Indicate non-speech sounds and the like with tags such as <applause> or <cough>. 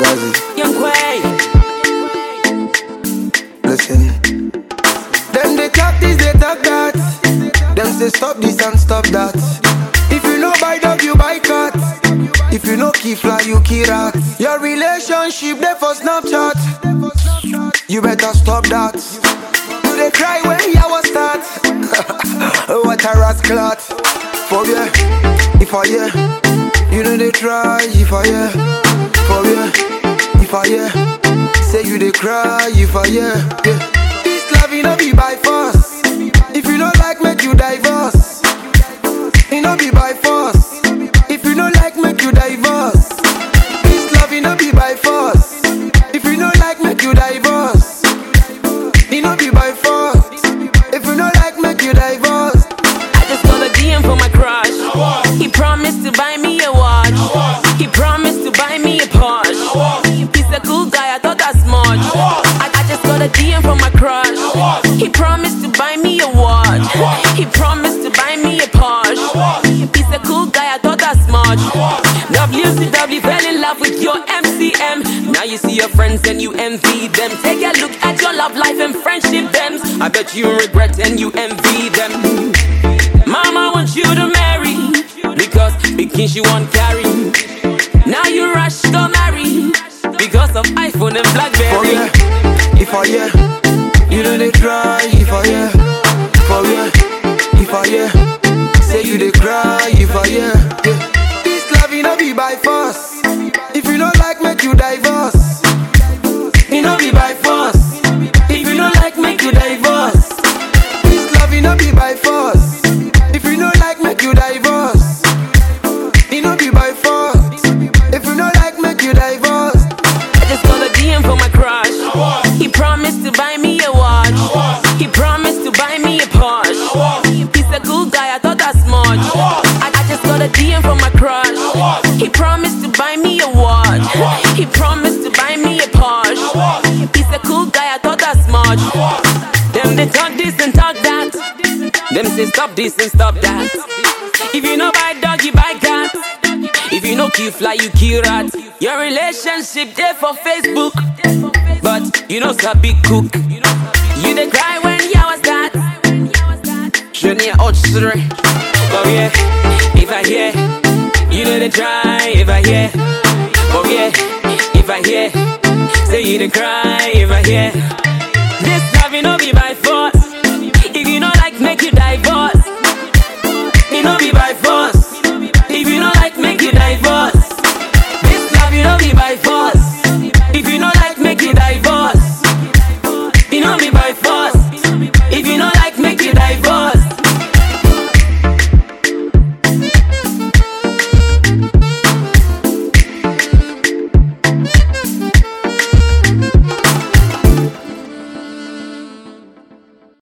Gazi. Young Quay. Listen. Them they talk this, they talk that. Them say stop this and stop that. If you know buy dog, you buy cat. If you know key fly, you key rat. Your relationship they for Snapchat. You better stop that. Do they cry when you was start? <laughs> what a rascal. Phobia. If I hear, you know they try. If I hear for yeah, if I yeah, say you they cry. If I yeah, yeah. This love you know be by force. If you don't like, make you divorce. It no be by force. If you don't like, make you divorce. This love it no be by force. If you don't like, make you divorce. It no be by force. If you don't like, make you divorce. I just got a DM from my crush. He promised to buy me got a DM from my crush. He promised to buy me a watch. He promised to buy me a Porsche. He's a cool guy, I thought that's much. WCW fell in love with your MCM. Now you see your friends and you envy them. Take a look at your love life and friendship them. I bet you regret and you envy them. Mama wants you to marry because Bikin she won't carry. Now you rush to marry because of iPhone and Blackberry. yeah, if I yeah, you know they try. If I yeah, for yeah, if I yeah, say you they cry. If I yeah. This love it no be by force. If you don't like, make you divorce. It no be by force. If you don't like, make you divorce. This love it no be by force. If you don't like, make you divorce. It no be by force. If you don't like, make you divorce. I just got a DM from my to buy me a watch. He promised to buy me a Porsche. He's a cool guy, I thought that's much. I, I just got a DM from my crush. He promised to buy me a watch. He promised to buy me a Porsche. He's a cool guy, I thought that's much. Them they talk this and talk that. Them say stop this and stop that. If you know buy dog, you buy cat. If you know kill fly, you kill rat. Your relationship there for Facebook, but you know sabi cook. You dey cry when you was that. Junior Ochsre. Oh yeah, if I hear, you know they try. If I hear, oh yeah, if I hear, say you dey cry. If I hear, this love it no be by force. If you don't like, make you divorce. It no be by force.